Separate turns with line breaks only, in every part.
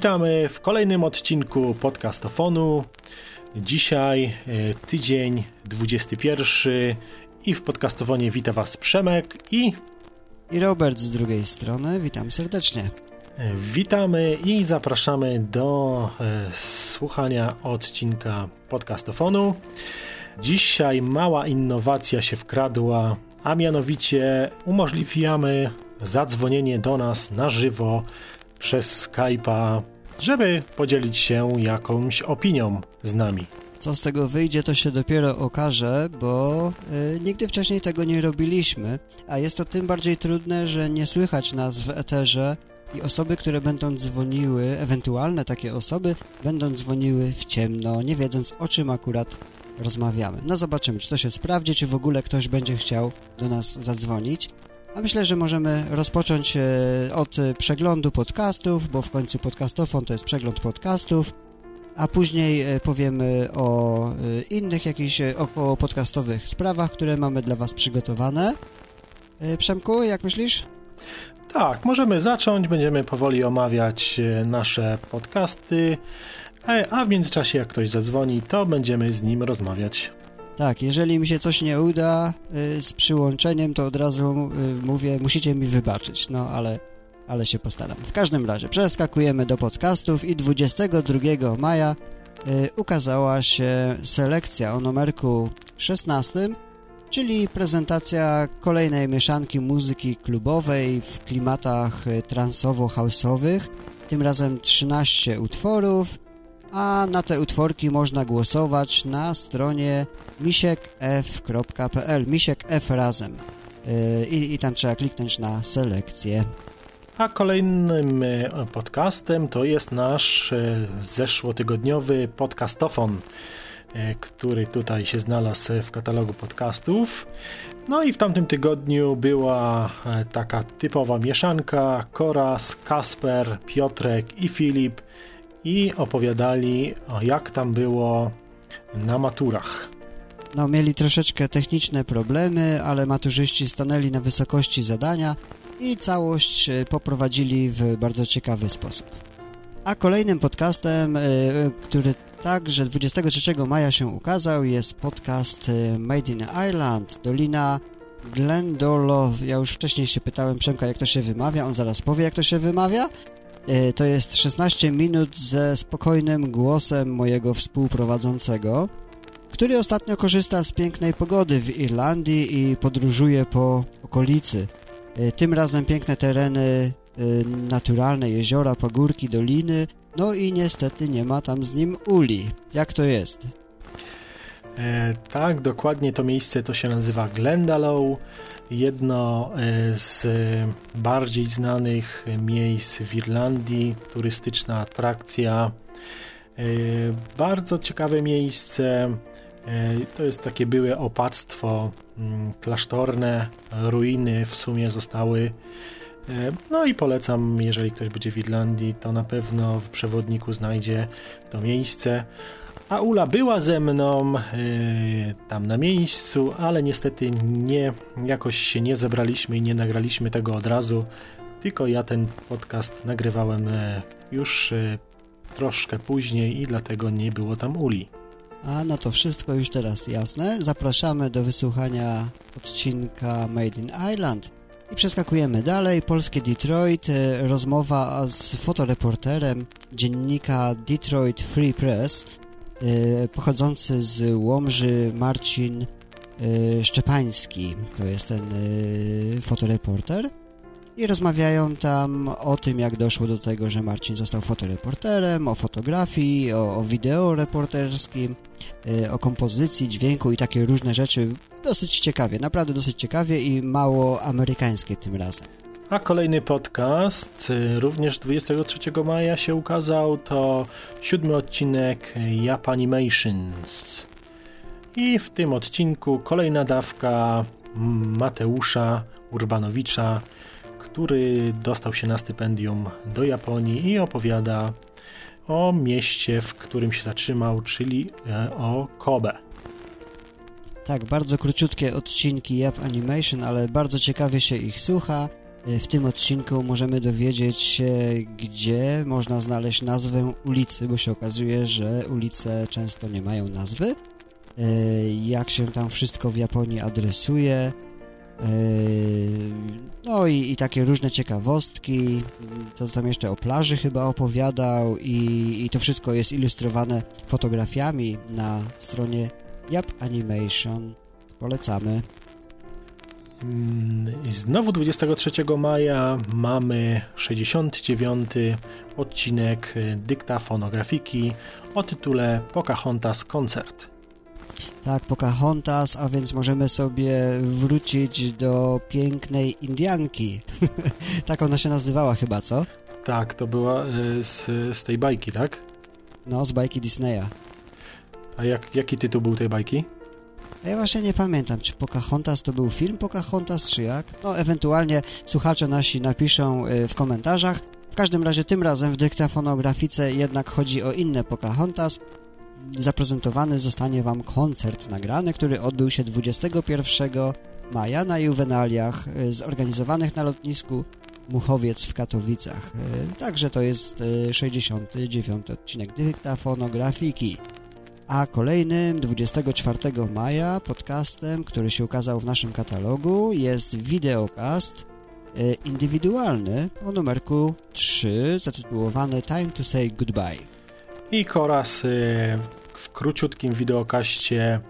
Witamy w kolejnym odcinku podcastofonu. Dzisiaj e, tydzień 21 i w podcastofonie wita Was Przemek i...
I Robert z drugiej strony. Witam serdecznie.
E, witamy i zapraszamy do e, słuchania odcinka podcastofonu. Dzisiaj mała innowacja się wkradła, a mianowicie umożliwiamy zadzwonienie do nas na żywo przez Skype'a, żeby podzielić się jakąś opinią z nami.
Co z tego wyjdzie, to się dopiero okaże, bo y, nigdy wcześniej tego nie robiliśmy, a jest to tym bardziej trudne, że nie słychać nas w eterze i osoby, które będą dzwoniły, ewentualne takie osoby, będą dzwoniły w ciemno, nie wiedząc o czym akurat rozmawiamy. No zobaczymy, czy to się sprawdzi, czy w ogóle ktoś będzie chciał do nas zadzwonić. A myślę, że możemy rozpocząć e, od przeglądu podcastów, bo w końcu podcastofon to jest przegląd podcastów, a później e, powiemy o e, innych jakichś około podcastowych sprawach, które mamy dla Was przygotowane. Przemku, jak myślisz?
Tak, możemy zacząć, będziemy powoli omawiać nasze podcasty, a w międzyczasie jak ktoś zadzwoni, to będziemy z nim rozmawiać.
Tak, jeżeli mi się coś nie uda y, z przyłączeniem, to od razu y, mówię, musicie mi wybaczyć, no ale, ale się postaram. W każdym razie przeskakujemy do podcastów i 22 maja y, ukazała się selekcja o numerku 16, czyli prezentacja kolejnej mieszanki muzyki klubowej w klimatach y, transowo-houseowych, tym razem 13 utworów, a na te utworki można głosować na stronie misiekf.pl Misiek F razem yy, I, i tam trzeba kliknąć na selekcję.
A kolejnym e, podcastem to jest nasz e, zeszłotygodniowy podcastofon, e, który tutaj się znalazł w katalogu podcastów. No i w tamtym tygodniu była taka typowa mieszanka Koras, Kasper, Piotrek i Filip i opowiadali, jak tam było na maturach.
No, mieli troszeczkę techniczne problemy, ale maturzyści stanęli na wysokości zadania i całość e, poprowadzili w bardzo ciekawy sposób. A kolejnym podcastem, e, który także 23 maja się ukazał, jest podcast e, Made in Ireland, Dolina Glendolo. Ja już wcześniej się pytałem Przemka, jak to się wymawia, on zaraz powie, jak to się wymawia. To jest 16 minut ze spokojnym głosem mojego współprowadzącego, który ostatnio korzysta z pięknej pogody w Irlandii i podróżuje po okolicy. E, tym razem piękne tereny e, naturalne, jeziora, pagórki, doliny, no i niestety nie ma tam z nim uli. Jak to jest?
E, tak, dokładnie to miejsce to się nazywa Glendalough jedno e, z bardziej znanych miejsc w Irlandii, turystyczna atrakcja. E, bardzo ciekawe miejsce. E, to jest takie byłe opactwo mm, klasztorne, ruiny w sumie zostały. No i polecam, jeżeli ktoś będzie w Irlandii, to na pewno w przewodniku znajdzie to miejsce. A Ula była ze mną yy, tam na miejscu, ale niestety nie, jakoś się nie zebraliśmy i nie nagraliśmy tego od razu, tylko ja ten podcast nagrywałem już troszkę później i dlatego nie było tam Uli.
A no to wszystko już teraz jasne. Zapraszamy do wysłuchania odcinka Made in Island. I przeskakujemy dalej. Polskie Detroit, rozmowa z fotoreporterem dziennika Detroit Free Press E, pochodzący z Łomży Marcin e, Szczepański. To jest ten e, fotoreporter. I rozmawiają tam o tym, jak doszło do tego, że Marcin został fotoreporterem, o fotografii, o, o wideo reporterskim, o kompozycji, dźwięku i takie różne rzeczy. Dosyć ciekawie, naprawdę dosyć ciekawie i mało amerykańskie tym razem.
A kolejny podcast, y, również 23 maja się ukazał, to siódmy odcinek Japanimations. I w tym odcinku kolejna dawka Mateusza Urbanowicza, który dostał się na stypendium do Japonii i opowiada o mieście, w którym się zatrzymał, czyli e, o Kobe.
Tak, bardzo króciutkie odcinki Jap Animation, ale bardzo ciekawie się ich słucha W tym odcinku możemy dowiedzieć się, gdzie można znaleźć nazwę ulicy, bo się okazuje, że ulice często nie mają nazwy. Jak się tam wszystko w Japonii adresuje, no i, i, takie różne ciekawostki, co tam jeszcze o plaży chyba opowiadał i, i to wszystko jest ilustrowane fotografiami na stronie Yap Animation. Polecamy.
Mm, I znowu 23 maja mamy 69 odcinek dykta fonografiki o tytule Pocahontas Koncert.
Tak, Pocahontas, a więc możemy sobie wrócić do pięknej Indianki. tak ona się nazywała chyba, co?
Tak, to była y, z, z tej bajki, tak?
No, z bajki Disneya.
A jak, jaki tytuł był tej bajki?
Ja właśnie nie pamiętam, czy Pocahontas to był film Pocahontas, czy jak. No, ewentualnie słuchacze nasi napiszą y, w komentarzach. W każdym razie tym razem w dyktafonografice jednak chodzi o inne Pocahontas. Zaprezentowany zostanie Wam koncert nagrany, który odbył się 21 maja na Juwenaliach y, zorganizowanych na lotnisku Muchowiec w Katowicach. Y, także to jest 69 odcinek dyktafonografiki a kolejnym 24 maja podcastem, który się ukazał w naszym katalogu jest wideokast e, indywidualny o numerku 3 zatytułowany Time to Say Goodbye.
I Koras e, w króciutkim wideokaście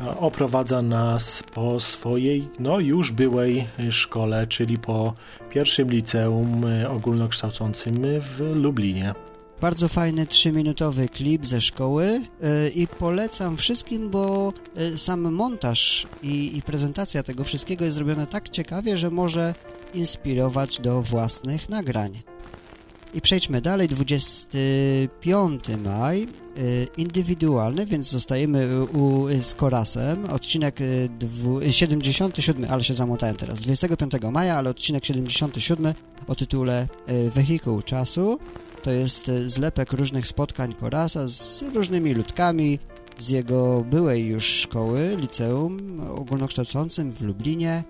e, oprowadza nas po swojej, no już byłej szkole, czyli po pierwszym liceum ogólnokształcącym w Lublinie.
Bardzo fajny trzyminutowy klip ze szkoły yy, i polecam wszystkim, bo sam montaż i, i, prezentacja tego wszystkiego jest zrobione tak ciekawie, że może inspirować do własnych nagrań. I przejdźmy dalej, 25 maj, yy, indywidualny, więc zostajemy u, z Korasem, odcinek dwu, 77, ale się zamotałem teraz, 25 maja, ale odcinek 77 o tytule Wehikuł Czasu. To jest zlepek różnych spotkań Korasa z różnymi ludkami z jego byłej już szkoły, liceum ogólnokształcącym w Lublinie.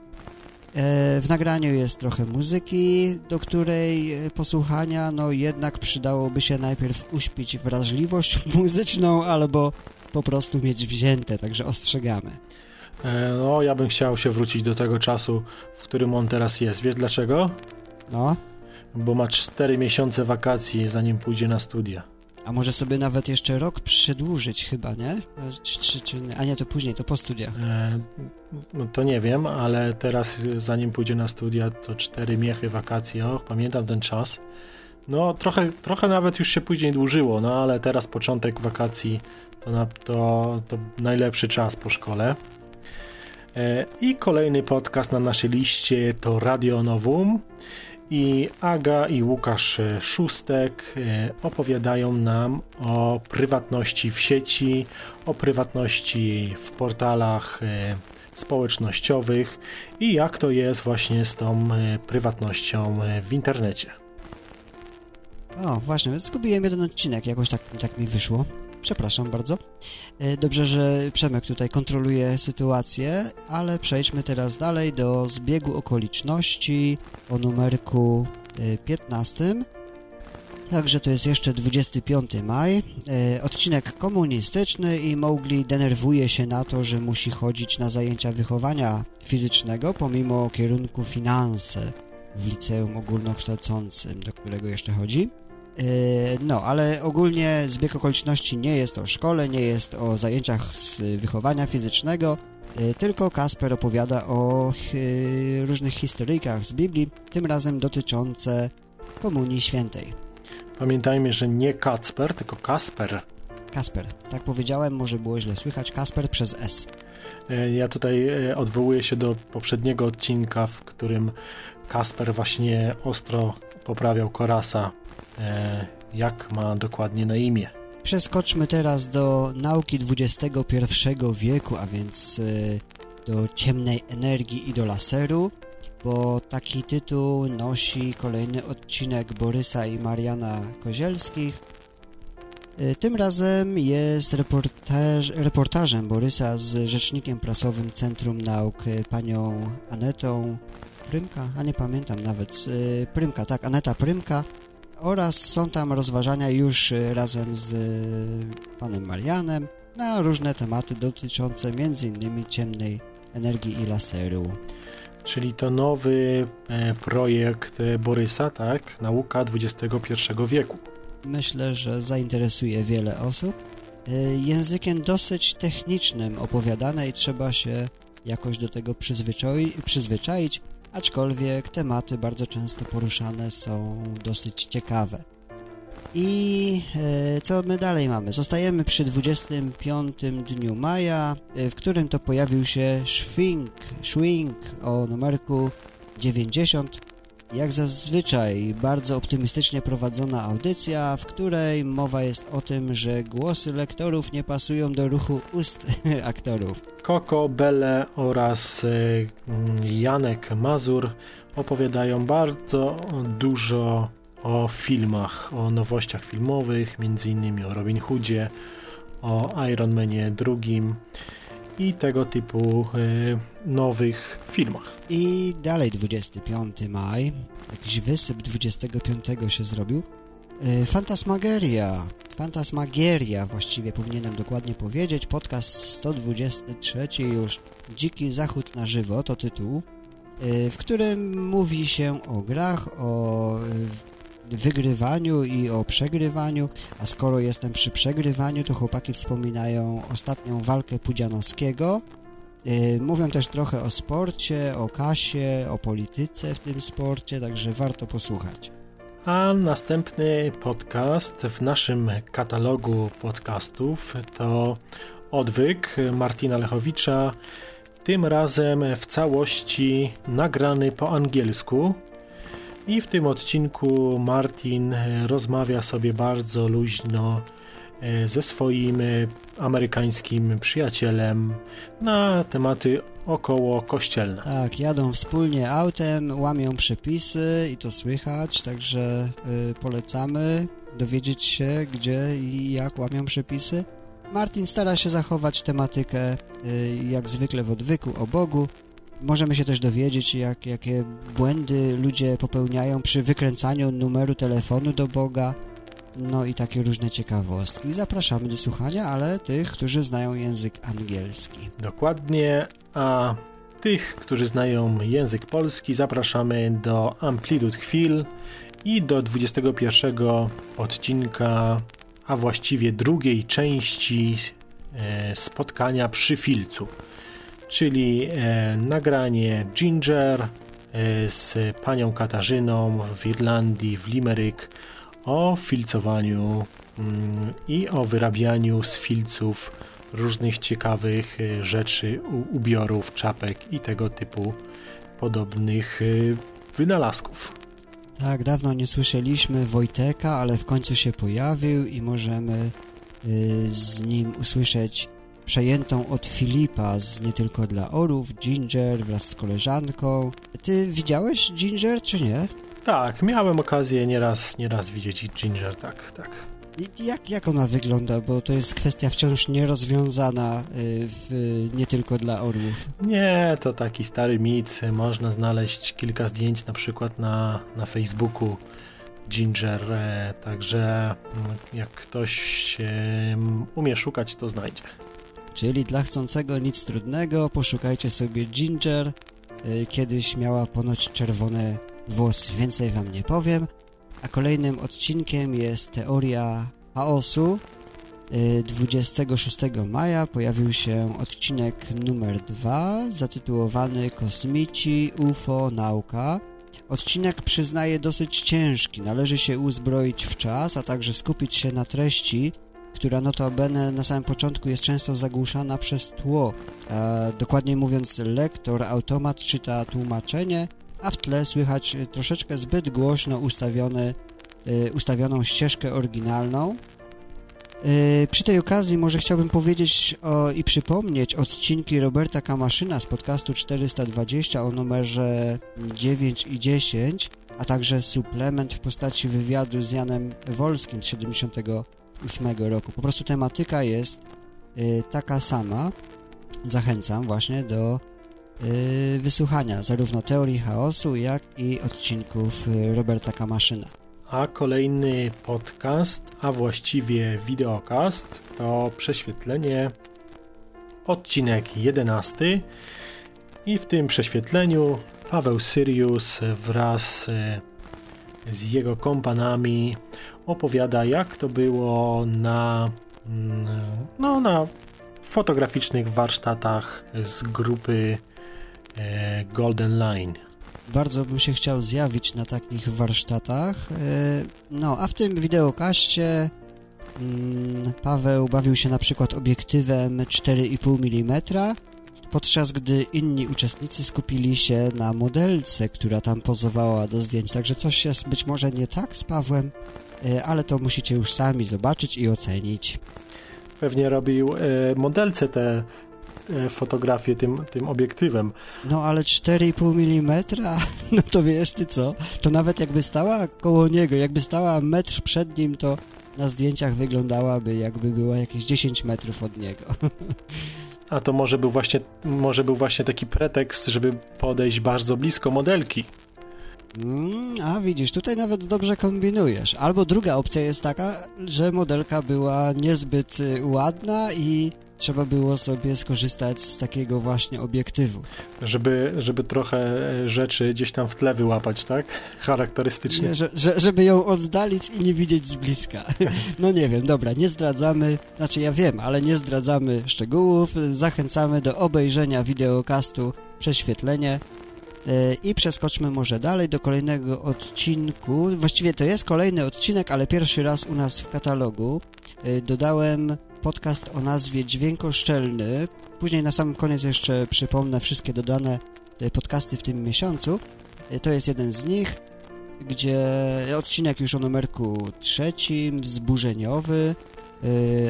E, w nagraniu jest trochę muzyki, do której e, posłuchania no jednak przydałoby się najpierw uśpić wrażliwość muzyczną albo po prostu mieć wzięte, także ostrzegamy.
No, ja bym chciał się wrócić do tego czasu, w którym on teraz jest. Wiesz dlaczego?
No
bo ma 4 miesiące wakacji, zanim pójdzie na studia.
A może sobie nawet jeszcze rok przedłużyć chyba, nie? Czy, czy, czy, a nie, to później, to po studiach. E,
no to nie wiem, ale teraz zanim pójdzie na studia, to 4 miechy wakacji, och, pamiętam ten czas. No trochę, trochę nawet już się później dłużyło, no ale teraz początek wakacji to, to, to najlepszy czas po szkole. E, I kolejny podcast na naszej liście to Radio Nowum i Aga i Łukasz Szóstek e, opowiadają nam o prywatności w sieci, o prywatności w portalach e, społecznościowych i jak to jest właśnie z tą e, prywatnością w internecie.
O, właśnie, zgubiłem jeden odcinek, jakoś tak, tak mi wyszło. Przepraszam bardzo. E, dobrze, że Przemek tutaj kontroluje sytuację, ale przejdźmy teraz dalej do zbiegu okoliczności o numerku 15. E, Także to jest jeszcze 25 maj. E, odcinek komunistyczny i Mowgli denerwuje się na to, że musi chodzić na zajęcia wychowania fizycznego pomimo kierunku finanse w liceum ogólnokształcącym, do którego jeszcze chodzi. Yy, no, ale ogólnie zbieg okoliczności nie jest o szkole, nie jest o zajęciach z wychowania fizycznego, yy, tylko Kasper opowiada o różnych historyjkach z Biblii, tym razem dotyczące Komunii Świętej.
Pamiętajmy, że nie Kacper, tylko Kasper.
Kasper, tak powiedziałem, może było źle słychać, Kasper przez S.
Yy, ja tutaj odwołuję się do poprzedniego odcinka, w którym Kasper właśnie ostro poprawiał Korasa E, jak ma dokładnie na imię.
Przeskoczmy teraz do nauki XXI wieku, a więc e, do ciemnej energii i do laseru, bo taki tytuł nosi kolejny odcinek Borysa i Mariana Kozielskich. E, tym razem jest reportaż, reportażem Borysa z rzecznikiem prasowym Centrum Nauk, panią Anetą Prymka, a nie pamiętam nawet, Prymka, tak, Aneta Prymka oraz są tam rozważania już y, razem z y, panem Marianem na różne tematy dotyczące m.in. ciemnej energii i laseru.
Czyli to nowy e, projekt e, Borysa, tak? Nauka XXI wieku.
Myślę, że zainteresuje wiele osób. E, językiem dosyć technicznym opowiadane i trzeba się jakoś do tego przyzwyczai przyzwyczaić, aczkolwiek tematy bardzo często poruszane są dosyć ciekawe. I e, co my dalej mamy? Zostajemy przy 25 dniu maja, e, w którym to pojawił się Schwing, Schwing o numerku 90. Jak zazwyczaj bardzo optymistycznie prowadzona audycja, w której mowa jest o tym, że głosy lektorów nie pasują do ruchu ust aktorów.
Koko, Bele oraz e, Janek Mazur opowiadają bardzo dużo o filmach, o nowościach filmowych, m.in. o Robin Hoodzie, o Iron Manie drugim i tego typu y, nowych filmach.
I dalej 25 maj, jakiś wysyp 25 się zrobił. Y, Fantasmageria, Fantasmagieria właściwie powinienem dokładnie powiedzieć, podcast 123 już, Dziki Zachód na żywo to tytuł, y, w którym mówi się o grach, o wygrywaniu i o przegrywaniu, a skoro jestem przy przegrywaniu, to chłopaki wspominają ostatnią walkę Pudzianowskiego. Yy, mówią też trochę o sporcie, o kasie, o polityce w tym sporcie, także warto posłuchać.
A następny podcast w naszym katalogu podcastów to Odwyk Martina Lechowicza, tym razem w całości nagrany po angielsku, i w tym odcinku Martin e, rozmawia sobie bardzo luźno e, ze swoim e, amerykańskim przyjacielem na tematy około kościelne.
Tak, jadą wspólnie autem, łamią przepisy i to słychać, także y, polecamy dowiedzieć się, gdzie i jak łamią przepisy. Martin stara się zachować tematykę y, jak zwykle w odwyku o Bogu, Możemy się też dowiedzieć, jak, jakie błędy ludzie popełniają przy wykręcaniu numeru telefonu do Boga, no i takie różne ciekawostki. Zapraszamy do słuchania, ale tych, którzy znają język angielski.
Dokładnie, a tych, którzy znają język polski, zapraszamy do Amplitude Chwil i do 21 odcinka, a właściwie drugiej części e, spotkania przy filcu czyli e, nagranie Ginger e, z panią Katarzyną w Irlandii, w Limerick o filcowaniu mm, i o wyrabianiu z filców różnych ciekawych e, rzeczy, ubiorów, czapek i tego typu podobnych wynalazków.
Tak, dawno nie słyszeliśmy Wojteka, ale w końcu się pojawił i możemy z nim usłyszeć przejętą od Filipa z Nie Tylko Dla Orów, Ginger wraz z koleżanką. Ty widziałeś Ginger, czy nie?
Tak, miałem okazję nieraz, nieraz widzieć Ginger, tak, tak.
Jak, jak ona wygląda? Bo to jest kwestia wciąż nierozwiązana y, w, nie tylko dla orłów.
Nie, to taki stary mit. Można znaleźć kilka zdjęć na przykład na, na Facebooku Ginger, e, także mm, jak ktoś umie szukać, to znajdzie.
Czyli dla chcącego nic trudnego, poszukajcie sobie Ginger. Y, kiedyś miała ponoć czerwone włosy, więcej wam nie powiem. A kolejnym odcinkiem jest teoria chaosu. 26 y, maja pojawił się odcinek numer 2 zatytułowany Kosmici, UFO, Nauka. Odcinek przyznaje dosyć ciężki, należy się uzbroić w czas, a także skupić się na treści, która notabene na samym początku jest często zagłuszana przez tło. E, mówiąc, lektor, automat czyta tłumaczenie, a w tle słychać troszeczkę zbyt głośno ustawiony, e, ustawioną ścieżkę oryginalną. E, przy tej okazji może chciałbym powiedzieć o, i przypomnieć odcinki Roberta Kamaszyna z podcastu 420 o numerze 9 i 10, a także suplement w postaci wywiadu z Janem Wolskim z 70 2008 roku. Po prostu tematyka jest y, taka sama. Zachęcam właśnie do yy, wysłuchania zarówno teorii chaosu, jak i odcinków yy, Roberta Kamaszyna.
A kolejny podcast, a właściwie wideokast, to prześwietlenie, odcinek 11. I w tym prześwietleniu Paweł Syrius wraz z jego kompanami opowiada, jak to było na, mm, no, na fotograficznych warsztatach z grupy e, Golden Line.
Bardzo bym się chciał zjawić na takich warsztatach. E, no, a w tym wideokaście mm, Paweł bawił się na przykład obiektywem 4,5 mm, podczas gdy inni uczestnicy skupili się na modelce, która tam pozowała do zdjęć. Także coś jest być może nie tak z Pawłem, ale to musicie już sami zobaczyć i ocenić.
Pewnie robił e, modelce te e, fotografie tym, tym obiektywem.
No ale 4,5 mm, no to wiesz ty co, to nawet jakby stała koło niego, jakby stała metr przed nim, to na zdjęciach wyglądałaby jakby była jakieś 10 metrów od niego.
A to może był właśnie, może był właśnie taki pretekst, żeby podejść bardzo blisko modelki.
Mm, a widzisz, tutaj nawet dobrze kombinujesz. Albo druga opcja jest taka, że modelka była niezbyt y, ładna i trzeba było sobie skorzystać z takiego właśnie obiektywu.
Żeby, żeby trochę e, rzeczy gdzieś tam w tle wyłapać, tak? Charakterystycznie.
Nie, że, że, żeby ją oddalić i nie widzieć z bliska. No nie wiem, dobra, nie zdradzamy, znaczy ja wiem, ale nie zdradzamy szczegółów. Zachęcamy do obejrzenia wideokastu Prześwietlenie. E, I przeskoczmy może dalej do kolejnego odcinku. Właściwie to jest kolejny odcinek, ale pierwszy raz u nas w katalogu. E, dodałem podcast o nazwie Dźwiękoszczelny. Później na sam koniec jeszcze przypomnę wszystkie dodane e, podcasty w tym miesiącu. To jest jeden z nich, gdzie odcinek już o numerku trzecim, wzburzeniowy.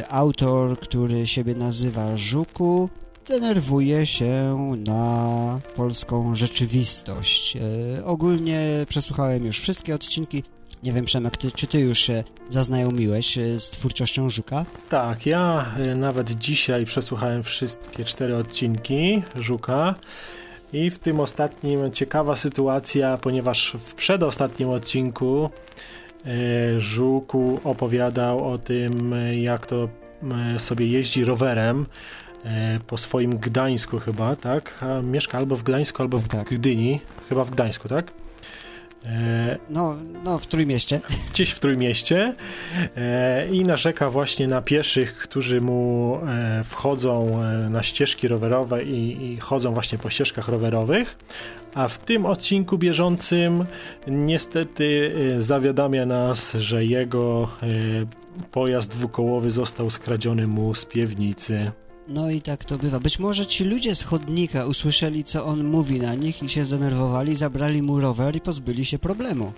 Autor, który siebie nazywa Żuku, denerwuje się na polską rzeczywistość. E, ogólnie przesłuchałem już wszystkie odcinki. Nie wiem, Przemek, ty, czy ty już się zaznajomiłeś e, z twórczością Żuka?
Tak, ja e, nawet dzisiaj przesłuchałem wszystkie cztery odcinki Żuka. I w tym ostatnim ciekawa sytuacja, ponieważ w przedostatnim odcinku Żuku opowiadał o tym, jak to sobie jeździ rowerem po swoim Gdańsku chyba, tak? A mieszka albo w Gdańsku, albo w tak. Gdyni. Chyba w Gdańsku, tak?
E, no, no, w Trójmieście.
Gdzieś w Trójmieście e, i narzeka właśnie na pieszych, którzy mu wchodzą na ścieżki rowerowe i, i chodzą właśnie po ścieżkach rowerowych. A w tym odcinku bieżącym niestety zawiadamia nas, że jego pojazd dwukołowy został skradziony mu z piwnicy.
No i tak to bywa. Być może ci ludzie z chodnika usłyszeli, co on mówi na nich i się zdenerwowali, zabrali mu rower i pozbyli się problemu.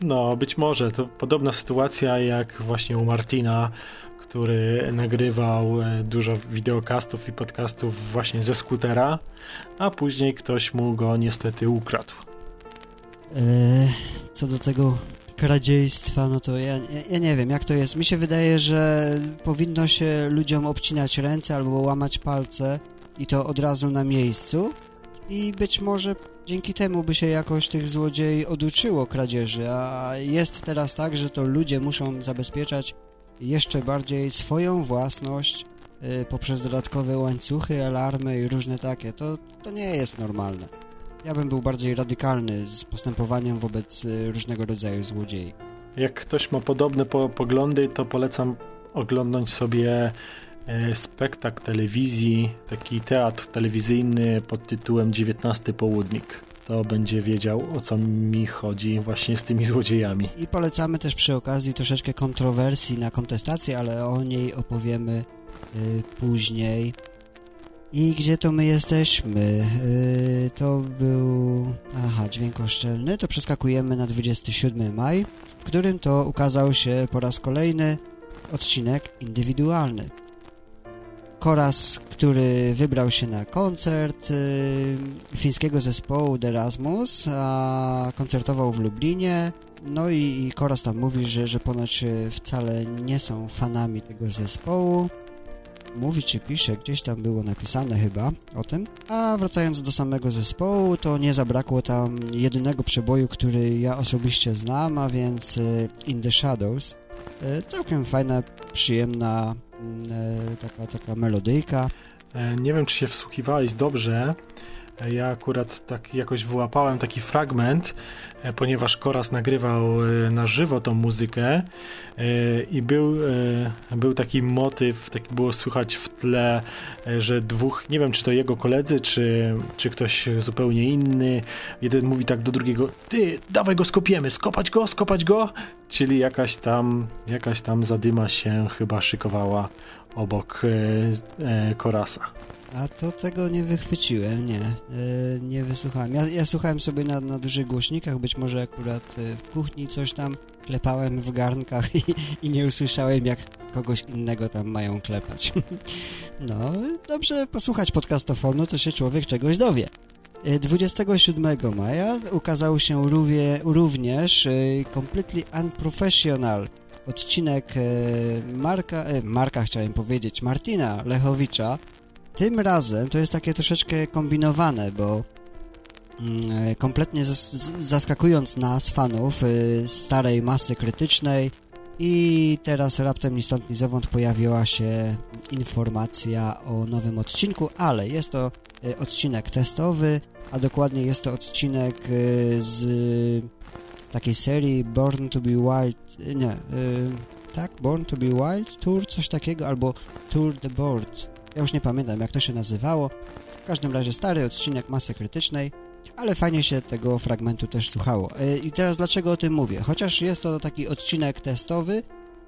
No, być może. To podobna sytuacja jak właśnie u Martina, który nagrywał e, dużo wideokastów i podcastów właśnie ze skutera, a później ktoś mu go niestety ukradł.
Eee, co do tego kradziejstwa, no to ja, ja, nie wiem, jak to jest. Mi się wydaje, że powinno się ludziom obcinać ręce albo łamać palce i to od razu na miejscu i być może dzięki temu by się jakoś tych złodziei oduczyło kradzieży, a jest teraz tak, że to ludzie muszą zabezpieczać jeszcze bardziej swoją własność y, poprzez dodatkowe łańcuchy, alarmy i różne takie. To, to nie jest normalne. Ja bym był bardziej radykalny z postępowaniem wobec y, różnego rodzaju złodziei.
Jak ktoś ma podobne po poglądy, to polecam oglądać sobie e, spektakl telewizji, taki teatr telewizyjny pod tytułem 19 Południk. To będzie wiedział, o co mi chodzi właśnie z tymi złodziejami.
I polecamy też przy okazji troszeczkę kontrowersji na kontestację, ale o niej opowiemy y, później. I gdzie to my jesteśmy? Yy, to był... Aha, dźwięk oszczelny. To przeskakujemy na 27 maj, w którym to ukazał się po raz kolejny odcinek indywidualny. Koraz, który wybrał się na koncert yy, fińskiego zespołu Erasmus, a koncertował w Lublinie. No i, i Koraz tam mówi, że, że ponoć wcale nie są fanami tego zespołu mówi czy pisze, gdzieś tam było napisane chyba o tym. A wracając do samego zespołu, to nie zabrakło tam jedynego przeboju, który ja osobiście znam, a więc y, In the Shadows. Y, całkiem fajna, przyjemna mm, y, taka, taka melodyjka.
E, nie wiem, czy się wsłuchiwałeś dobrze. E, ja akurat tak jakoś wyłapałem taki fragment, e, ponieważ Koras nagrywał na żywo tą muzykę i był, był taki motyw, tak było słychać w tle, że dwóch, nie wiem czy to jego koledzy, czy, czy ktoś zupełnie inny, jeden mówi tak do drugiego, ty, dawaj go skopiemy, skopać go, skopać go, czyli jakaś tam, jakaś tam zadyma się chyba szykowała obok e, Korasa.
A to tego nie wychwyciłem, nie. E, nie wysłuchałem. Ja, ja słuchałem sobie na, na dużych głośnikach, być może akurat e, w kuchni coś tam klepałem w garnkach i, i nie usłyszałem, jak kogoś innego tam mają klepać. no, dobrze posłuchać podcastofonu, to się człowiek czegoś dowie. 27 e, maja ukazał się rówie, również Completely Unprofessional odcinek Marka, Marka chciałem powiedzieć, Martina Lechowicza, tym razem to jest takie troszeczkę kombinowane, bo mm, e, kompletnie zaskakując nas, fanów, y, starej masy krytycznej i teraz raptem ni stąd ni zowąd pojawiła się informacja o nowym odcinku, ale jest to y, odcinek testowy, a dokładnie jest to odcinek y, z takiej serii Born to be Wild, nie, tak, Born to be Wild Tour, coś takiego, albo Tour the Board, ja już nie pamiętam, jak to się nazywało. W każdym razie stary odcinek masy krytycznej, ale fajnie się tego fragmentu też słuchało. E, I teraz dlaczego o tym mówię? Chociaż jest to taki odcinek testowy,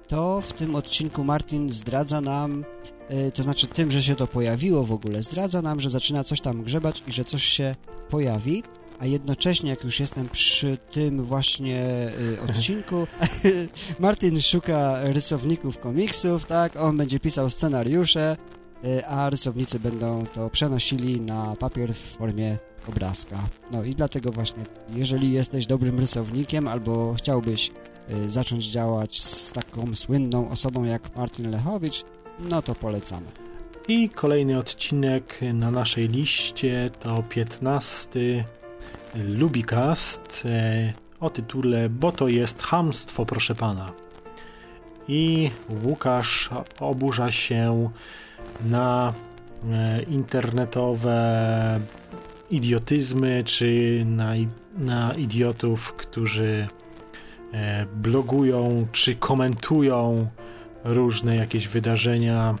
to w tym odcinku Martin zdradza nam, e, to znaczy tym, że się to pojawiło w ogóle, zdradza nam, że zaczyna coś tam grzebać i że coś się pojawi, a jednocześnie, jak już jestem przy tym właśnie e, odcinku, Martin szuka rysowników komiksów, tak, on będzie pisał scenariusze, a rysownicy będą to przenosili na papier w formie obrazka. No i dlatego właśnie, jeżeli jesteś dobrym rysownikiem albo chciałbyś y, zacząć działać z taką słynną osobą jak Martin Lechowicz, no to polecamy.
I kolejny odcinek na naszej liście to 15 Lubicast y, o tytule Bo to jest hamstwo, proszę pana. I Łukasz oburza się na e, internetowe idiotyzmy, czy na, na idiotów, którzy e, blogują, czy komentują różne jakieś wydarzenia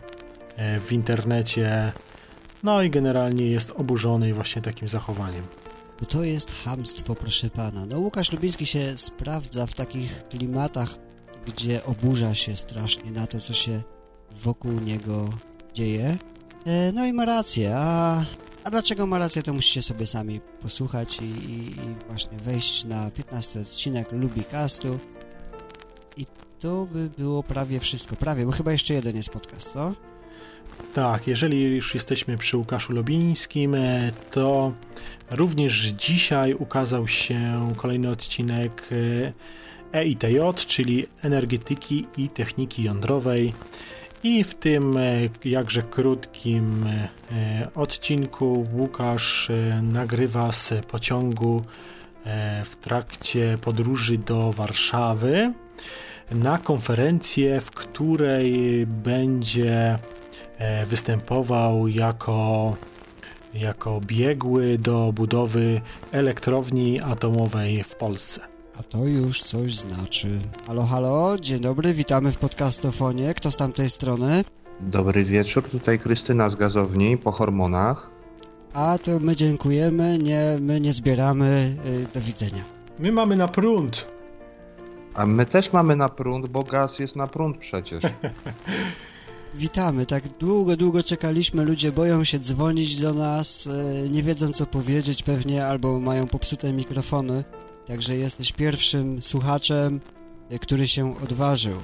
e, w internecie. No i generalnie jest oburzony właśnie takim zachowaniem.
Bo to jest hamstwo, proszę pana. No Łukasz Lubiński się sprawdza w takich klimatach, gdzie oburza się strasznie na to, co się wokół niego dzieje. E, no i ma rację, a, a dlaczego ma rację, to musicie sobie sami posłuchać i, i, i właśnie wejść na 15 odcinek Lubicastu i to by było prawie wszystko, prawie, bo chyba jeszcze jeden jest podcast, co?
Tak, jeżeli już jesteśmy przy Łukaszu Lobińskim, e, to również dzisiaj ukazał się kolejny odcinek EITJ, czyli Energetyki i Techniki Jądrowej. I w tym e, jakże krótkim e, odcinku Łukasz e, nagrywa z pociągu w trakcie podróży do Warszawy na konferencję, w której będzie występował jako, jako biegły do budowy elektrowni atomowej w Polsce.
A to już coś znaczy. Halo, halo, dzień dobry, witamy w podcastofonie. Kto z tamtej strony?
Dobry wieczór, tutaj Krystyna z gazowni po hormonach.
A to my dziękujemy, nie, my nie zbieramy. Yy, do widzenia.
My mamy na prąd.
A my też mamy na prąd, bo gaz jest na prąd przecież.
Witamy, tak długo, długo czekaliśmy, ludzie boją się dzwonić do nas, yy, nie wiedzą co powiedzieć pewnie, albo mają popsute mikrofony. Także jesteś pierwszym słuchaczem, e, który się odważył.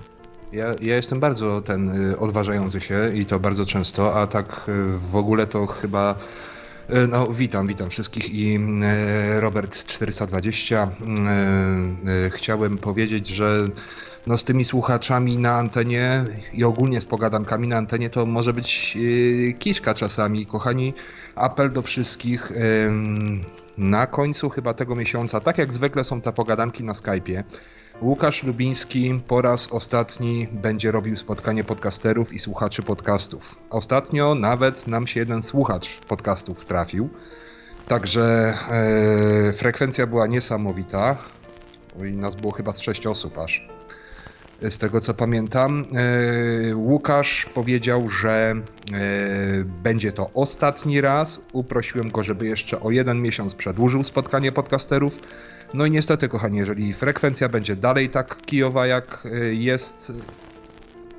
Ja, ja jestem bardzo ten e, odważający się i to bardzo często, a tak e, w ogóle to chyba no, witam, witam wszystkich i Robert 420. Chciałem powiedzieć, że no z tymi słuchaczami na antenie i ogólnie z pogadankami na antenie to może być yy, kiszka czasami. Kochani, apel do wszystkich yy, na końcu chyba tego miesiąca, tak jak zwykle są te pogadanki na Skype'ie, Łukasz Lubiński po raz ostatni będzie robił spotkanie podcasterów i słuchaczy podcastów. Ostatnio nawet nam się jeden słuchacz podcastów trafił. Także e, frekwencja była niesamowita. I nas było chyba z sześć osób aż. Z tego co pamiętam, e, Łukasz powiedział, że e, będzie to ostatni raz. Uprosiłem go, żeby jeszcze o jeden miesiąc przedłużył spotkanie podcasterów. No i niestety, kochani, jeżeli frekwencja będzie dalej tak kijowa, jak e, jest,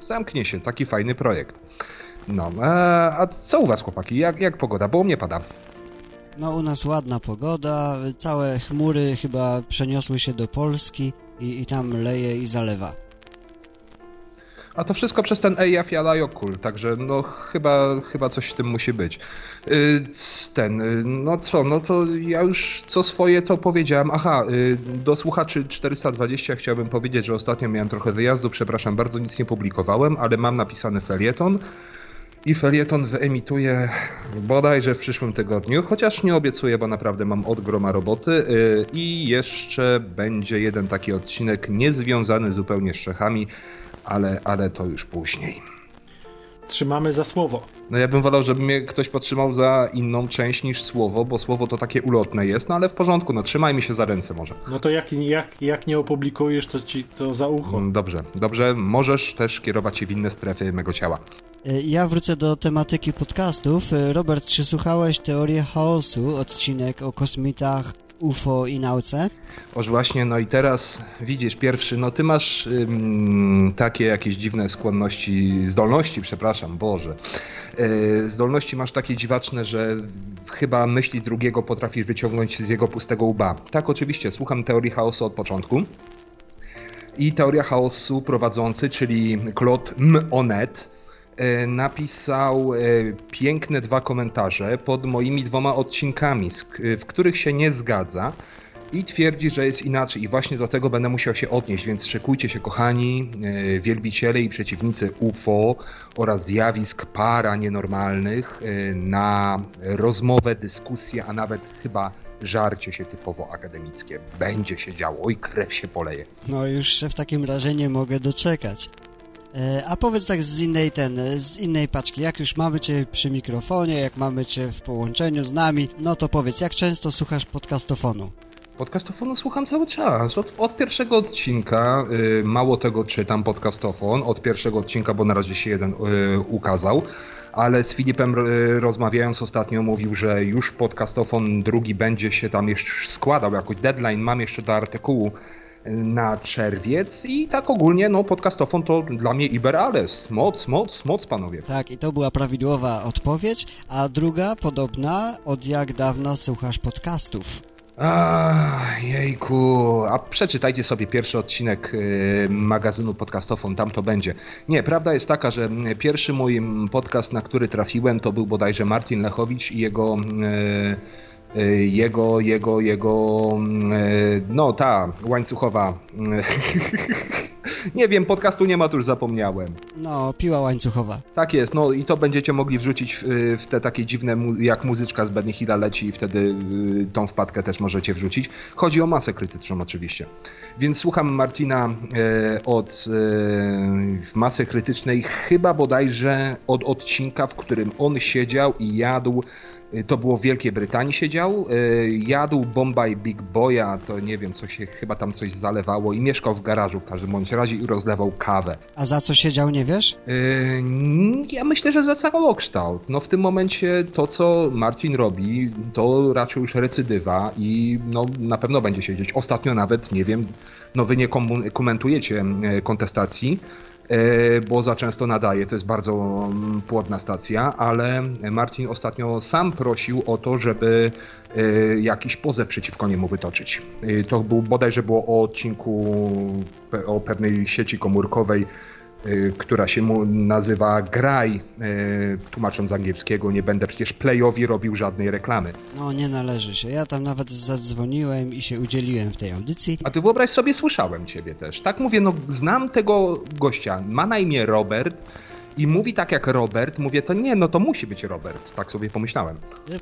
zamknie się taki fajny projekt. No, a co u was, chłopaki? Jak, jak pogoda? Bo u mnie pada.
No, u nas ładna pogoda, całe chmury chyba przeniosły się do Polski i, i tam leje i zalewa.
A to wszystko przez ten Eja Fialajokul, także no chyba, chyba coś w tym musi być. Yy, ten, yy, no co, no to ja już co swoje to powiedziałem. Aha, yy, do słuchaczy 420 chciałbym powiedzieć, że ostatnio miałem trochę wyjazdu, przepraszam bardzo, nic nie publikowałem, ale mam napisany felieton. I felieton wyemituję bodajże w przyszłym tygodniu, chociaż nie obiecuję, bo naprawdę mam od groma roboty. I jeszcze będzie jeden taki odcinek niezwiązany zupełnie z Czechami, ale, ale to już później.
Trzymamy za słowo.
No ja bym wolał, żeby mnie ktoś podtrzymał za inną część niż słowo, bo słowo to takie ulotne jest, no ale w porządku, no trzymajmy się za ręce może.
No to jak, jak, jak nie opublikujesz, to ci to za ucho.
Mm, Dobrze, dobrze, możesz też kierować się w inne strefy mego ciała.
E, Ja wrócę do tematyki podcastów. E, Robert, czy słuchałeś Teorię Chaosu, odcinek o kosmitach, UFO i nauce?
Oż właśnie, no i teraz widzisz, pierwszy, no ty masz ym, takie jakieś dziwne skłonności, zdolności, przepraszam, Boże. Yy, zdolności masz takie dziwaczne, że chyba myśli drugiego potrafisz wyciągnąć z jego pustego łba. Tak, oczywiście, słucham teorii chaosu od początku. I teoria chaosu prowadzący, czyli Claude M. E, napisał e, piękne dwa komentarze pod moimi dwoma odcinkami, w których się nie zgadza i twierdzi, że jest inaczej i właśnie do tego będę musiał się odnieść, więc szykujcie się kochani, e, wielbiciele i przeciwnicy UFO oraz zjawisk paranienormalnych e, na rozmowę, dyskusję, a nawet chyba żarcie się typowo akademickie. Będzie się działo, oj krew się poleje.
No już się w takim razie nie mogę doczekać. E, A powiedz tak z innej ten, z innej paczki, jak już mamy Cię przy mikrofonie, jak mamy Cię w połączeniu z nami, no to powiedz, jak często słuchasz podcastofonu?
Podcastofonu słucham cały czas. Od, od pierwszego odcinka, y, mało tego czytam podcastofon, od pierwszego odcinka, bo na razie się jeden y, ukazał, ale z Filipem y, rozmawiając ostatnio mówił, że już podcastofon drugi będzie się tam jeszcze składał, jakoś deadline mam jeszcze do artykułu na czerwiec i tak ogólnie, no podcastofon to dla mnie Iber Alles. Moc, moc, moc panowie.
Tak, i to była prawidłowa odpowiedź, a druga podobna, od jak dawna słuchasz podcastów?
Ach, jejku, a przeczytajcie sobie pierwszy odcinek y, magazynu Podcastofon, tam to będzie. Nie, prawda jest taka, że pierwszy mój podcast, na który trafiłem, to był bodajże Martin Lechowicz i jego... y, Jego, jego, jego, y, no ta łańcuchowa. Nie wiem, podcastu nie ma, to już zapomniałem.
No, piła łańcuchowa.
Tak jest, no i to będziecie mogli wrzucić w, w te takie dziwne, jak muzyczka z Benny Hilla leci i wtedy y, tą wpadkę też możecie wrzucić. Chodzi o masę krytyczną oczywiście. Więc słucham Martina od w masy krytycznej chyba bodajże od odcinka, w którym on siedział i jadł y, to było w Wielkiej Brytanii siedział, y, jadł Bombay Big Boya, to nie wiem, co się chyba tam coś zalewało i mieszkał w garażu w każdym bądź razie i rozlewał kawę.
A za co siedział, nie wiesz?
Yy, Ja myślę, że za całokształt. No w tym momencie to, co Marcin robi, to raczej już recydywa i no, na pewno będzie siedzieć. Ostatnio nawet, nie wiem, no wy nie komentujecie kontestacji, bo za często nadaje, to jest bardzo mm, płodna stacja, ale Marcin ostatnio sam prosił o to, żeby e, jakiś pozew przeciwko niemu wytoczyć. E, To był bodajże było o odcinku o pewnej sieci komórkowej, która się mu nazywa Graj, y, tłumacząc z angielskiego, nie będę przecież playowi robił żadnej reklamy.
No, nie należy się. Ja tam nawet zadzwoniłem i się udzieliłem w tej audycji.
A ty wyobraź sobie, słyszałem ciebie też. Tak mówię, no znam tego gościa, ma na imię Robert, i mówi tak jak Robert, mówię, to nie, no to musi być Robert. Tak sobie pomyślałem.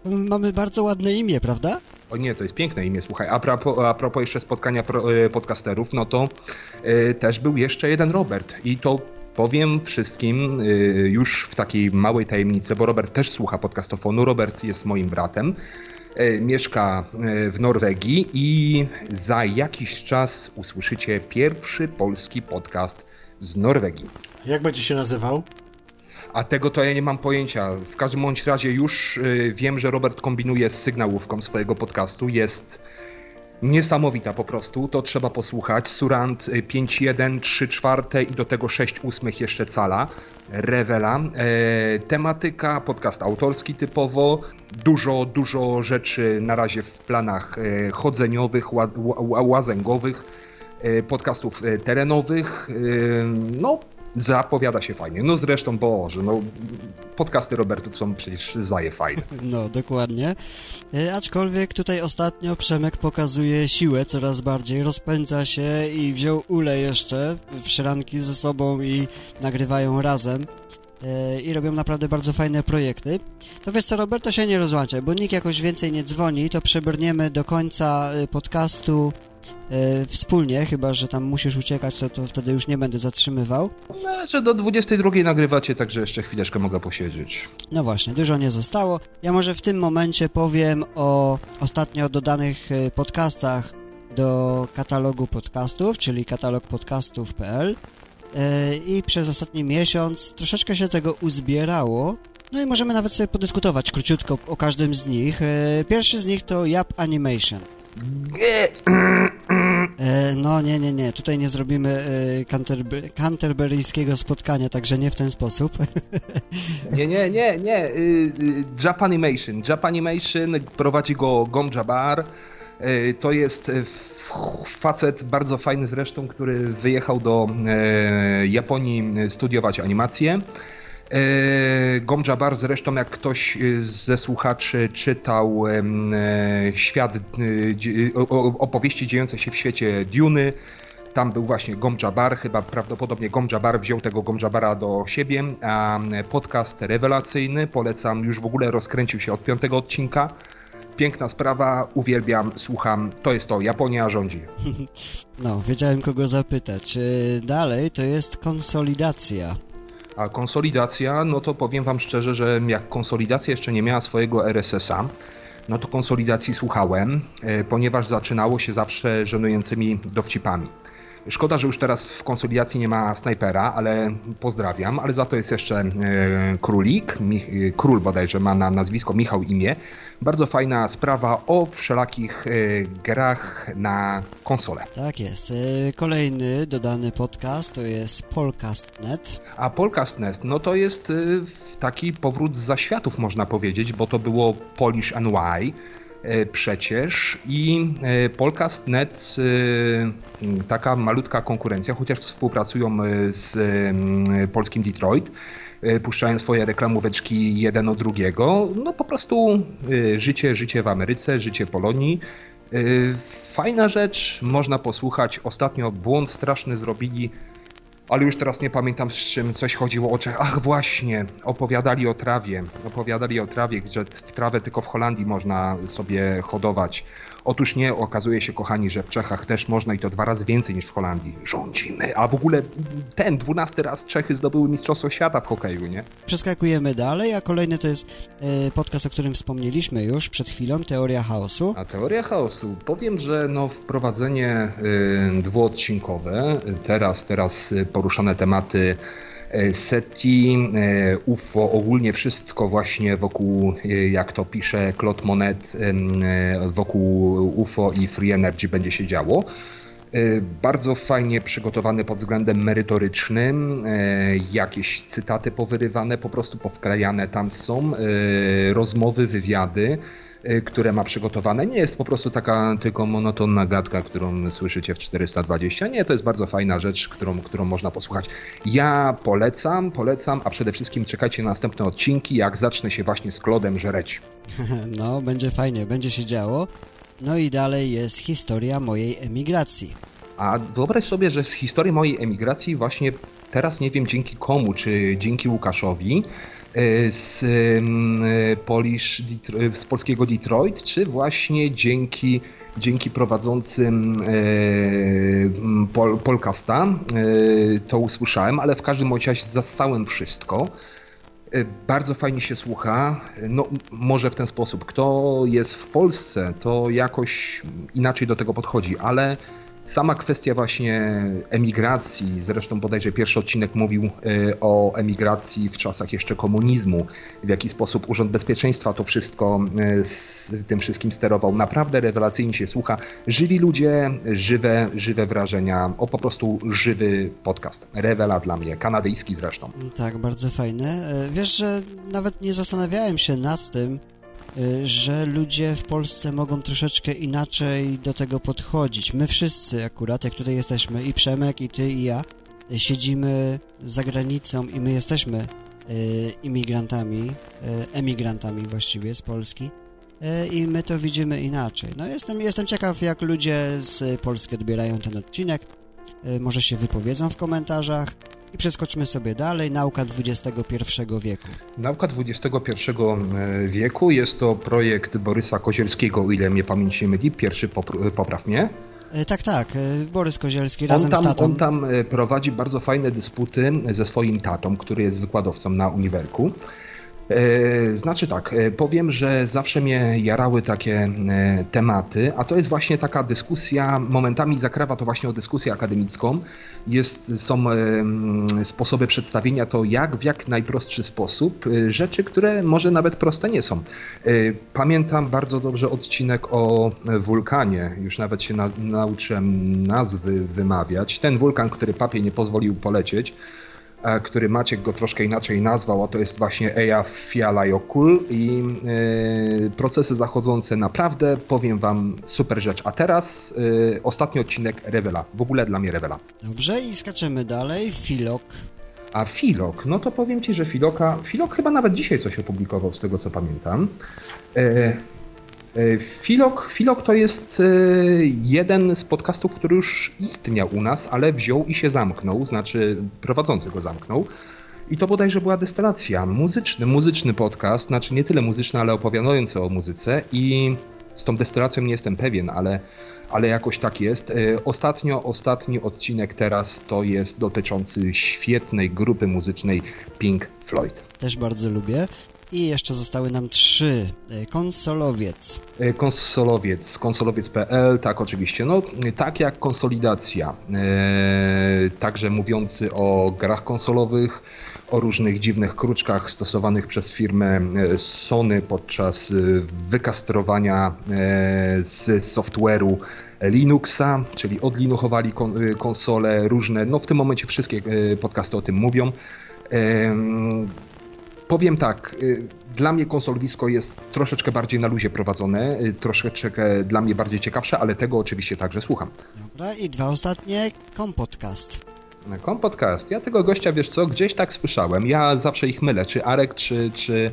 Mamy bardzo ładne imię, prawda?
O nie, to jest piękne imię, słuchaj. A propos, a propos jeszcze spotkania pro, e, podcasterów, no to y, też był jeszcze jeden Robert. I to powiem wszystkim y, już w takiej małej tajemnicy, bo Robert też słucha podcastofonu. Robert jest moim bratem. Mieszka w Norwegii i za jakiś czas usłyszycie pierwszy polski podcast z Norwegii.
Jak będzie się nazywał?
A tego to ja nie mam pojęcia. W każdym bądź razie już y, wiem, że Robert kombinuje z sygnałówką swojego podcastu. Jest niesamowita po prostu. To trzeba posłuchać. Surant 5.1, 3 czwarte i do tego 6 ósmych jeszcze cala. Rewela. E, tematyka, podcast autorski typowo. Dużo, dużo rzeczy na razie w planach e, chodzeniowych, ła, łazęgowych e, podcastów e, terenowych. E, no, zapowiada się fajnie. No zresztą, Boże, no podcasty Robertów są przecież zaje fajne.
No, dokładnie. E, aczkolwiek tutaj ostatnio Przemek pokazuje siłę coraz bardziej, rozpędza się i wziął Ule jeszcze w szranki ze sobą i nagrywają razem i robią naprawdę bardzo fajne projekty. To wiesz co, Roberto się nie rozłącza, bo nikt jakoś więcej nie dzwoni, to przebrniemy do końca e, podcastu e, wspólnie, chyba że tam musisz uciekać, to, to wtedy już nie będę zatrzymywał.
No, że do 22 nagrywacie, także jeszcze chwileczkę mogę posiedzieć.
No właśnie, dużo nie zostało. Ja może w tym momencie powiem o ostatnio dodanych e, podcastach do katalogu podcastów, czyli katalogpodcastów.pl i przez ostatni miesiąc troszeczkę się tego uzbierało. No i możemy nawet sobie podyskutować króciutko o każdym z nich. E, pierwszy z nich to Yap Animation. E, no nie, nie, nie, tutaj nie zrobimy e, canterbury, canterburyjskiego spotkania, także nie w ten sposób.
Nie, nie, nie, nie. y, y, Japanimation. Japanimation prowadzi go Gom Jabar. Y, To jest facet bardzo fajny zresztą, który wyjechał do e, Japonii studiować animację. E, Gom Jabar zresztą jak ktoś ze słuchaczy czytał e, świat, opowieści dziejące się w świecie Duny, tam był właśnie Gom Jabar, chyba prawdopodobnie Gom Jabar wziął tego Gom Jabara do siebie, a podcast rewelacyjny, polecam, już w ogóle rozkręcił się od piątego odcinka. Piękna sprawa, uwielbiam, słucham, to jest to, Japonia rządzi.
No, wiedziałem kogo zapytać. E, Dalej to jest konsolidacja.
A konsolidacja, no to powiem wam szczerze, że jak konsolidacja jeszcze nie miała swojego RSS-a, no to konsolidacji słuchałem, e, ponieważ zaczynało się zawsze żenującymi dowcipami. Szkoda, że już teraz w konsolidacji nie ma snajpera, ale pozdrawiam, ale za to jest jeszcze e, królik, e, król bodajże ma na nazwisko Michał imię. Bardzo fajna sprawa o wszelakich e, grach na konsolę.
Tak jest. Kolejny dodany podcast to jest Polcast.net.
A Polcast.net, no to jest taki powrót z zaświatów, można powiedzieć, bo to było Polish NY przecież i y, Polcast.net, y, taka malutka konkurencja, chociaż współpracują z y, polskim Detroit, puszczają swoje reklamóweczki jeden od drugiego, no po prostu życie, życie w Ameryce, życie Polonii. Fajna rzecz, można posłuchać. Ostatnio błąd straszny zrobili ale już teraz nie pamiętam z czym coś chodziło o Czech. Ach właśnie, opowiadali o trawie. Opowiadali o trawie, że w trawę tylko w Holandii można sobie hodować. Otóż nie, okazuje się, kochani, że w Czechach też można i to dwa razy więcej niż w Holandii. Rządzimy. A w ogóle ten dwunasty raz Czechy zdobyły Mistrzostwo Świata w hokeju, nie?
Przeskakujemy dalej, a kolejny to jest e, podcast, o którym wspomnieliśmy już przed chwilą, Teoria Chaosu.
A teoria chaosu. Powiem, że no wprowadzenie y, dwuodcinkowe, teraz, teraz poruszane tematy SETI, y, UFO, ogólnie wszystko właśnie wokół, y, jak to pisze Claude Monet, wokół UFO i Free Energy będzie się działo. Bardzo fajnie przygotowany pod względem merytorycznym, jakieś cytaty powyrywane, po prostu powklejane tam są, rozmowy, wywiady. Które ma przygotowane. Nie jest po prostu taka tylko monotonna gadka, którą słyszycie w 420. Nie, to jest bardzo fajna rzecz, którą, którą można posłuchać. Ja polecam, polecam, a przede wszystkim czekajcie na następne odcinki, jak zacznę się właśnie z Klodem żreć.
No, będzie fajnie, będzie się działo. No i dalej jest historia mojej emigracji.
A wyobraź sobie, że z historii mojej emigracji właśnie teraz nie wiem dzięki komu, czy dzięki Łukaszowi, E, z, Polish, z polskiego Detroit, czy właśnie dzięki, dzięki prowadzącym e, Pol, Polcasta e, to usłyszałem, ale w każdym razie zasałem wszystko. Bardzo fajnie się słucha. No, może w ten sposób. Kto jest w Polsce, to jakoś inaczej do tego podchodzi, ale Sama kwestia właśnie emigracji, zresztą bodajże pierwszy odcinek mówił e, o emigracji w czasach jeszcze komunizmu, w jaki sposób Urząd Bezpieczeństwa to wszystko e, z tym wszystkim sterował. Naprawdę rewelacyjnie się słucha. Żywi ludzie, żywe, żywe wrażenia, o po prostu żywy podcast. Rewela dla mnie, kanadyjski zresztą.
Tak, bardzo fajne. E, wiesz, że nawet nie zastanawiałem się nad tym, że ludzie w Polsce mogą troszeczkę inaczej do tego podchodzić. My wszyscy akurat, jak tutaj jesteśmy, i Przemek, i ty, i ja, y, siedzimy za granicą i my jesteśmy y, imigrantami, emigrantami właściwie z Polski i my to widzimy inaczej. No jestem, jestem ciekaw, jak ludzie z Polski odbierają ten odcinek. Może się wypowiedzą w komentarzach. I przeskoczmy sobie dalej. Nauka XXI wieku.
Nauka XXI e, wieku jest to projekt Borysa Kozielskiego, o ile mnie pamięć nie myli. Pierwszy popraw mnie.
E, tak, tak. E, Borys Kozielski razem
on tam,
z tatą.
On tam prowadzi bardzo fajne dysputy ze swoim tatą, który jest wykładowcą na uniwerku. E, znaczy tak, e, powiem, że zawsze mnie jarały takie e, tematy, a to jest właśnie taka dyskusja, momentami zakrawa to właśnie o dyskusję akademicką. Jest, są sposoby przedstawienia to jak w jak najprostszy sposób, rzeczy, które może nawet proste nie są. Pamiętam bardzo dobrze odcinek o wulkanie, już nawet się na, nauczyłem nazwy wymawiać. Ten wulkan, który papie nie pozwolił polecieć, który Maciek go troszkę inaczej nazwał, a to jest właśnie Eja Fialajokul i yy, procesy zachodzące naprawdę, powiem wam, super rzecz. A teraz yy, ostatni odcinek Rewela, w ogóle dla mnie Rewela.
Dobrze i skaczemy dalej, Filok.
A Filok, no to powiem ci, że Filoka, Filok chyba nawet dzisiaj coś opublikował z tego co pamiętam. Yy, Filok, Filok to jest e, jeden z podcastów, który już istniał u nas, ale wziął i się zamknął, znaczy prowadzący go zamknął. I to bodajże była destylacja. Muzyczny, muzyczny podcast, znaczy nie tyle muzyczny, ale opowiadający o muzyce i z tą destylacją nie jestem pewien, ale, ale jakoś tak jest. E, ostatnio, ostatni odcinek teraz to jest dotyczący świetnej grupy muzycznej Pink Floyd.
Też bardzo lubię. I jeszcze zostały nam trzy. E, konsolowiec.
E, konsolowiec, konsolowiec.pl, tak oczywiście. No, tak jak konsolidacja. E, także mówiący o grach konsolowych, o różnych dziwnych kruczkach stosowanych przez firmę Sony podczas wykastrowania z software'u Linuxa, czyli odlinuchowali konsole różne. No w tym momencie wszystkie podcasty o tym mówią. Powiem tak, y, dla mnie konsolowisko jest troszeczkę bardziej na luzie prowadzone, y, troszeczkę dla mnie bardziej ciekawsze, ale tego oczywiście także słucham.
Dobra, i dwa ostatnie, Kompodcast.
Kompodcast. Ja tego gościa, wiesz co, gdzieś tak słyszałem. Ja zawsze ich mylę, czy Arek, czy, czy,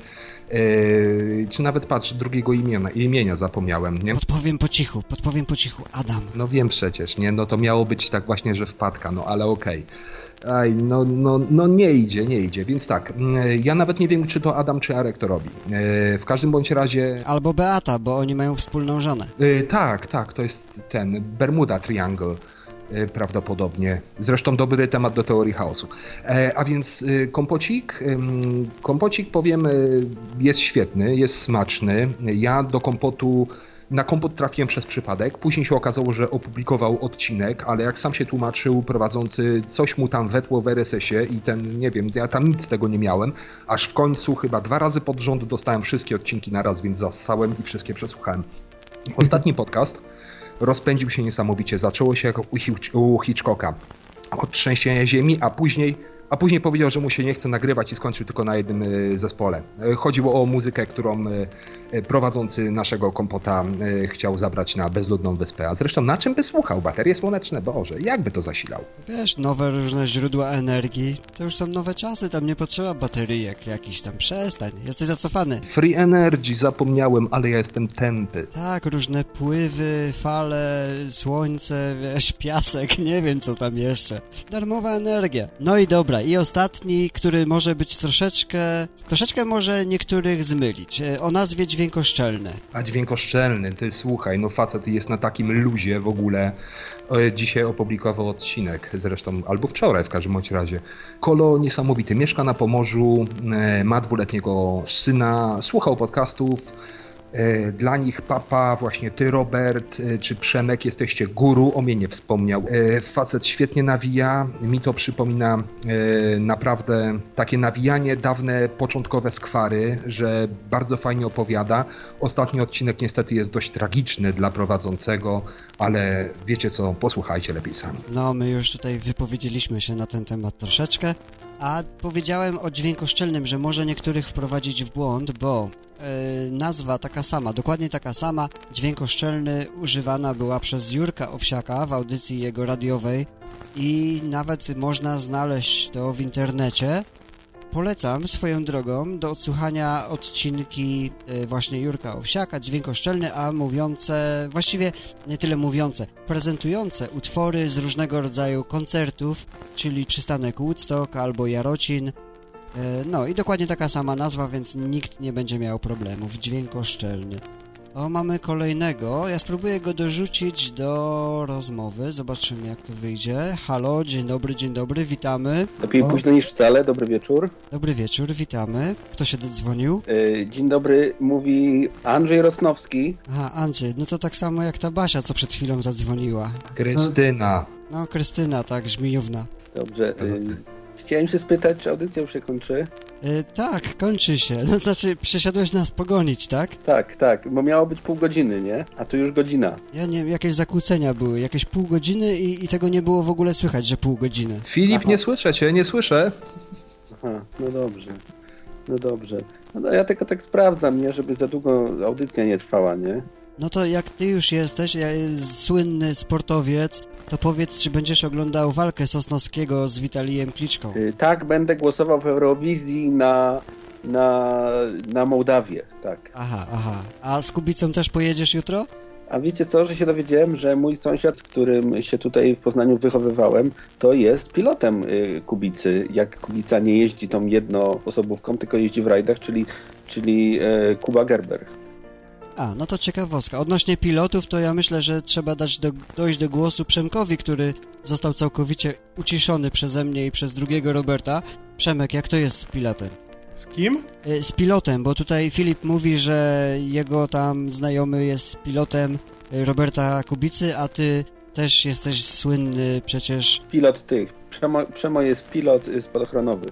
yy, czy nawet patrz, drugiego imienia, imienia zapomniałem, nie?
Podpowiem po cichu, podpowiem po cichu, Adam.
No wiem przecież, nie? No to miało być tak właśnie, że wpadka, no ale okej. Okay. Aj, no, no, no nie idzie, nie idzie, więc tak, mm, ja nawet nie wiem, czy to Adam, czy Arek to robi. E, w każdym bądź razie...
Albo Beata, bo oni mają wspólną żonę.
E, tak, tak, to jest ten Bermuda Triangle e, prawdopodobnie. Zresztą dobry temat do teorii chaosu. A więc kompocik, kompocik powiem jest świetny, jest smaczny. Ja do kompotu na kompot trafiłem przez przypadek. Później się okazało, że opublikował odcinek, ale jak sam się tłumaczył prowadzący, coś mu tam wetło w RSS-ie i ten, nie wiem, ja tam nic z tego nie miałem. Aż w końcu chyba dwa razy pod rząd dostałem wszystkie odcinki na raz, więc zassałem i wszystkie przesłuchałem. Ostatni podcast rozpędził się niesamowicie. Zaczęło się jak u Hitchcocka. Od trzęsienia ziemi, a później a później powiedział, że mu się nie chce nagrywać i skończył tylko na jednym e, zespole. E, chodziło o muzykę, którą e, prowadzący naszego kompota chciał zabrać na bezludną wyspę. A zresztą na czym by słuchał? Baterie słoneczne? Boże, jakby to zasilał?
Wiesz, nowe różne źródła energii. To już są nowe czasy, tam nie potrzeba bateryjek jakiś tam. Przestań, jesteś zacofany.
Free Energy, zapomniałem, ale ja jestem tępy.
Tak, różne pływy, fale, słońce, wiesz, piasek, nie wiem co tam jeszcze. Darmowa energia. No i dobra, i ostatni, który może być troszeczkę, troszeczkę może niektórych zmylić. E, o nazwie dźwiękoszczelny.
A dźwiękoszczelny, ty słuchaj, no facet jest na takim luzie w ogóle. Dzisiaj opublikował odcinek, zresztą albo wczoraj w każdym bądź razie. Kolo niesamowity, mieszka na Pomorzu, e, ma dwuletniego syna, słuchał podcastów, E, dla nich papa, właśnie ty Robert, e, czy Przemek jesteście guru, o mnie nie wspomniał. E, facet świetnie nawija, mi to przypomina naprawdę takie nawijanie dawne, początkowe skwary, że bardzo fajnie opowiada. Ostatni odcinek niestety jest dość tragiczny dla prowadzącego, ale wiecie co, posłuchajcie lepiej sami.
No, my już tutaj wypowiedzieliśmy się na ten temat troszeczkę. A powiedziałem o dźwiękoszczelnym, że może niektórych wprowadzić w błąd, bo nazwa taka sama, dokładnie taka sama, dźwiękoszczelny używana była przez Jurka Owsiaka w audycji jego radiowej i nawet można znaleźć to w internecie. Polecam swoją drogą do odsłuchania odcinki e, właśnie Jurka Owsiaka, dźwiękoszczelny, a mówiące, właściwie nie tyle mówiące, prezentujące utwory z różnego rodzaju koncertów, czyli przystanek Woodstock albo Jarocin. E, no i dokładnie taka sama nazwa, więc nikt nie będzie miał problemów. Dźwiękoszczelny. O, mamy kolejnego. Ja spróbuję go dorzucić do rozmowy. Zobaczymy, jak to wyjdzie. Halo, dzień dobry, dzień dobry, witamy.
Lepiej o. późno niż wcale, dobry wieczór.
Dobry wieczór, witamy. Kto się dodzwonił?
Yy, dzień dobry, mówi Andrzej Rosnowski.
Aha, Andrzej, no to tak samo jak ta Basia, co przed chwilą zadzwoniła.
Krystyna.
No, no Krystyna, tak, Żmijówna.
Dobrze. Yy, chciałem się spytać, czy audycja już się kończy?
E, tak, kończy się. No, znaczy, przyszedłeś nas pogonić, tak?
Tak, tak, bo miało być pół godziny, nie? A tu już godzina.
Ja nie wiem, jakieś zakłócenia były, jakieś pół godziny i, i tego nie było w ogóle słychać, że pół godziny.
Filip, Aha. nie słyszę cię, nie słyszę.
Aha, no dobrze. No dobrze. No, ja tylko tak sprawdzam, nie? Żeby za długo audycja nie trwała, nie?
No to jak ty już jesteś, ja, słynny sportowiec, to powiedz, czy będziesz oglądał walkę Sosnowskiego z Witalijem Kliczką?
Yy, tak, będę głosował w Eurowizji na, na, na Mołdawię, tak.
Aha, aha. A z Kubicą też pojedziesz jutro?
A wiecie co, że się dowiedziałem, że mój sąsiad, z którym się tutaj w Poznaniu wychowywałem, to jest pilotem y, Kubicy. Jak Kubica nie jeździ tą jednoosobówką, tylko jeździ w rajdach, czyli, czyli y, Kuba Gerber.
A, no to ciekawostka. Odnośnie pilotów, to ja myślę, że trzeba dać do, dojść do głosu Przemkowi, który został całkowicie uciszony przeze mnie i przez drugiego Roberta. Przemek, jak to jest z pilotem?
Z kim?
E, z pilotem, bo tutaj Filip mówi, że jego tam znajomy jest pilotem e, Roberta Kubicy, a ty też jesteś słynny przecież...
Pilot tych. Przemo, Przemo jest pilot spadochronowy.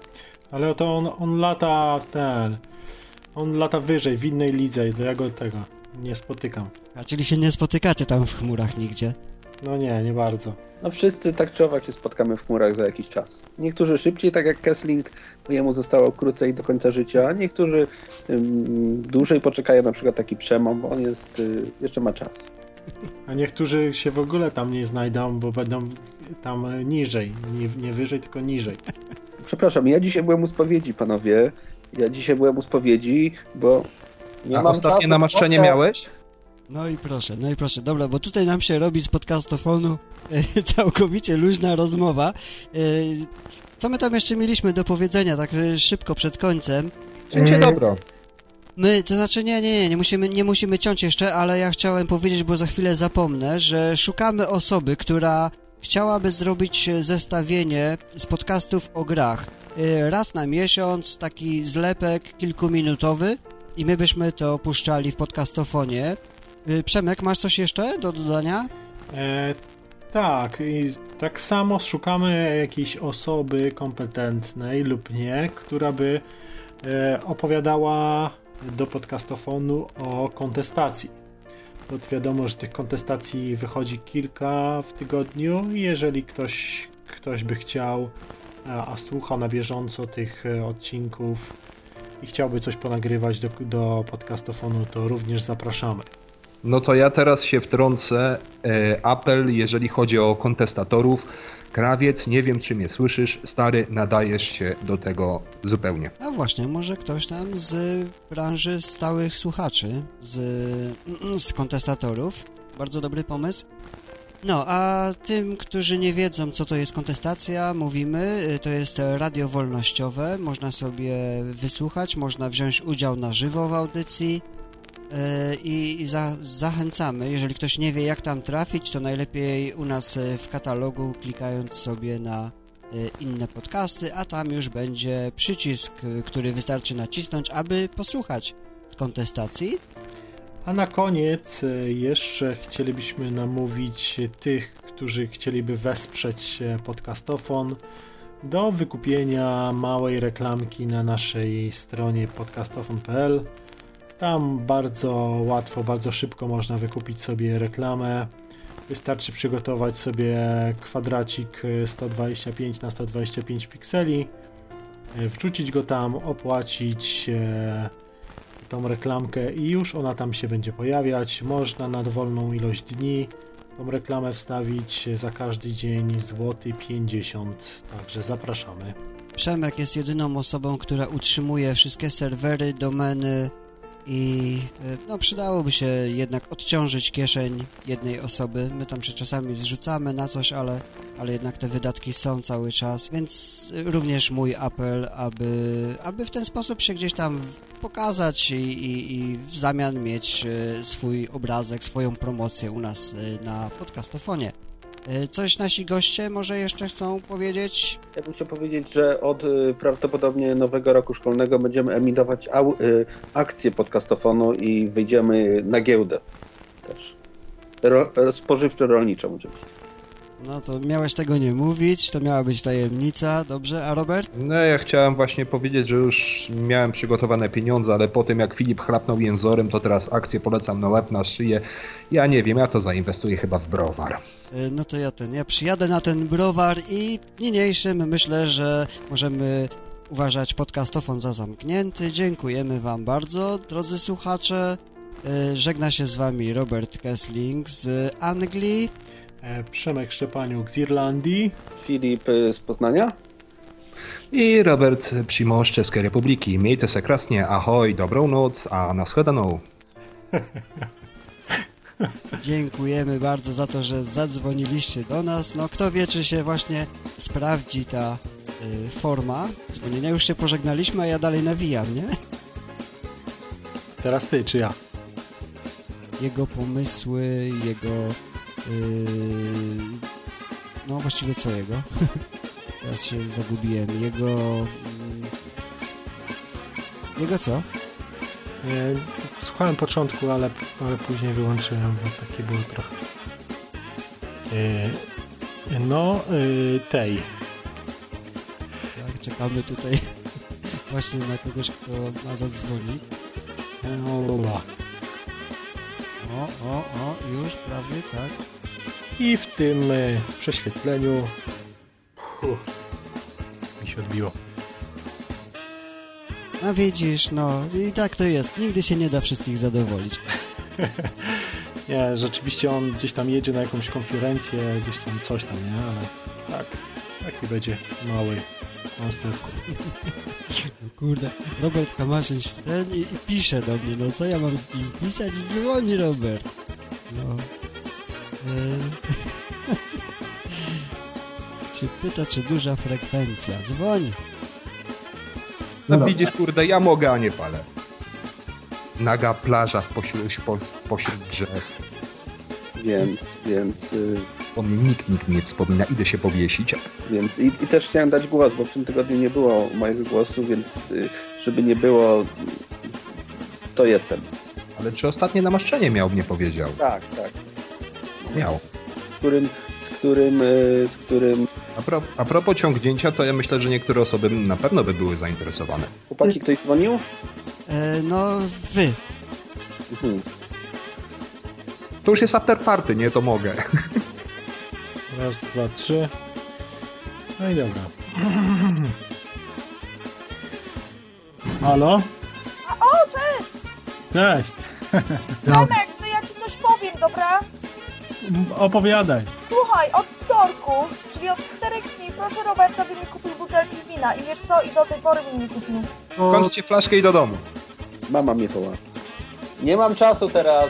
Ale to on, on lata ten... On lata wyżej, w innej lidze, do ja go tego nie spotykam.
A czyli się nie spotykacie tam w chmurach nigdzie?
No nie, nie bardzo.
No wszyscy tak czy owak się spotkamy w chmurach za jakiś czas. Niektórzy szybciej, tak jak Kessling, bo jemu zostało krócej do końca życia, a niektórzy um, dłużej poczekają, na przykład taki Przemom, bo on jest, y, jeszcze ma czas.
A niektórzy się w ogóle tam nie znajdą, bo będą tam niżej. Nie, nie wyżej, tylko niżej.
Przepraszam, ja dzisiaj byłem u spowiedzi, panowie. Ja dzisiaj byłem u spowiedzi, bo
nie A ostatnie namaszczenie miałeś?
No i proszę, no i proszę. Dobra, bo tutaj nam się robi z podcastofonu e, całkowicie luźna rozmowa. E, co my tam jeszcze mieliśmy do powiedzenia, tak e, szybko przed końcem?
Cięcie dobro.
My, to znaczy nie, nie, nie, nie musimy, nie musimy ciąć jeszcze, ale ja chciałem powiedzieć, bo za chwilę zapomnę, że szukamy osoby, która chciałaby zrobić zestawienie z podcastów o grach. Raz na miesiąc, taki zlepek kilkuminutowy, i my byśmy to puszczali w podcastofonie. Y, Przemek, masz coś jeszcze do dodania?
E, tak, i tak samo szukamy jakiejś osoby kompetentnej lub nie, która by e, opowiadała do podcastofonu o kontestacji. Bo wiadomo, że tych kontestacji wychodzi kilka w tygodniu i jeżeli ktoś, ktoś by chciał, a, a słucha na bieżąco tych e, odcinków i chciałby coś ponagrywać do, do podcastofonu, to również zapraszamy.
No to ja teraz się wtrącę. E, apel, jeżeli chodzi o kontestatorów. Krawiec, nie wiem czy mnie słyszysz, stary, nadajesz się do tego zupełnie.
A właśnie, może ktoś tam z branży stałych słuchaczy, z, z kontestatorów. Bardzo dobry pomysł. No, a tym, którzy nie wiedzą, co to jest kontestacja, mówimy, y, to jest radio wolnościowe, można sobie wysłuchać, można wziąć udział na żywo w audycji. Y, i za, zachęcamy, jeżeli ktoś nie wie, jak tam trafić, to najlepiej u nas y, w katalogu, klikając sobie na inne podcasty, a tam już będzie przycisk, który wystarczy nacisnąć, aby posłuchać kontestacji.
A na koniec e, jeszcze chcielibyśmy namówić tych, którzy chcieliby wesprzeć podcastofon do wykupienia małej reklamki na naszej stronie podcastofon.pl. Tam bardzo łatwo, bardzo szybko można wykupić sobie reklamę. Wystarczy przygotować sobie kwadracik 125 na 125 pikseli, e, wrzucić go tam, opłacić e, tą reklamkę i już ona tam się będzie pojawiać. Można na dowolną ilość dni tą reklamę wstawić za każdy dzień złoty 50. Także zapraszamy.
Przemek jest jedyną osobą, która utrzymuje wszystkie serwery, domeny i e, no, przydałoby się jednak odciążyć kieszeń jednej osoby. My tam się czasami zrzucamy na coś, ale, ale jednak te wydatki są cały czas, więc również mój apel, aby, aby w ten sposób się gdzieś tam pokazać i, i, i w zamian mieć e, swój obrazek, swoją promocję u nas e, na podcastofonie. E, coś nasi goście może jeszcze chcą powiedzieć?
Ja bym chciał powiedzieć, że od prawdopodobnie nowego roku szkolnego będziemy emitować au, akcję podcastofonu i wyjdziemy na giełdę też. Ro, spożywczo-rolniczą oczywiście.
No to miałeś tego nie mówić, to miała być tajemnica, dobrze, a Robert?
No ja chciałem właśnie powiedzieć, że już miałem przygotowane pieniądze, ale po tym jak Filip chlapnął jęzorem, to teraz akcję polecam na łeb, na szyję. Ja nie wiem, ja to zainwestuję chyba w browar.
E, no to ja ten, ja przyjadę na ten browar i niniejszym myślę, że możemy uważać podcastofon za zamknięty. Dziękujemy Wam bardzo, drodzy słuchacze. E, żegna się z Wami Robert Kessling z Anglii.
E, Przemek Szczepaniuk z Irlandii.
Filip e, z Poznania.
I Robert Przymosz Czeskiej Republiki. Miejcie se krasnie, ahoj, dobrą noc, a na schodaną.
Dziękujemy bardzo za to, że zadzwoniliście do nas. No kto wie, czy się właśnie sprawdzi ta y, forma dzwonienia. Już się pożegnaliśmy, a ja dalej nawijam, nie?
Teraz ty, czy ja?
Jego pomysły, jego no właściwie co jego? Teraz się zagubiłem. Jego... Mm, jego co?
Yy, słuchałem początku, ale, ale później wyłączyłem, bo takie było trochę. Yy, no, tej.
Tak, czekamy tutaj właśnie na kogoś, kto ma zadzwonić.
No,
o, o, o, już prawie, tak.
I w tym e, prześwietleniu Uff, mi się odbiło.
A widzisz, no i tak to jest. Nigdy się nie da wszystkich zadowolić.
nie, rzeczywiście on gdzieś tam jedzie na jakąś konferencję, gdzieś tam coś tam, nie? Ale tak, taki będzie mały monsterku.
No kurde, Robert Kamaszyń ten i, i pisze do mnie, no co ja mam z nim pisać? Dzwoni Robert. No. E... się pyta, czy duża frekwencja. Dzwoń.
No, no widzisz, kurde, ja mogę, a nie palę. Naga plaża w pośród, pośród drzew.
Więc, więc... Y,
o mnie nikt, nikt nie wspomina, idę się powiesić.
Więc i, i, też chciałem dać głos, bo w tym tygodniu nie było mojego głosu, więc y, żeby nie było, to jestem.
Ale czy ostatnie namaszczenie miał, mnie powiedział?
Tak, tak.
Miał.
Z którym, z którym, y, z którym...
A, pro, a propos ciągnięcia, to ja myślę, że niektóre osoby na pewno by były zainteresowane.
Chłopaki, ktoś dzwonił?
E, no, wy. Mhm.
To już jest after party, nie? To mogę.
Raz, dwa, trzy. No i dobra. Halo?
O, cześć!
Cześć.
Tomek, to ja ci coś powiem, dobra?
Opowiadaj.
Słuchaj, od wtorku, czyli od czterech dni, proszę Roberta, by mi kupił butelki wina. I wiesz co? I do tej pory mi nie kupił.
Kończcie flaszkę i do domu.
Mama mnie woła. Nie mam czasu teraz.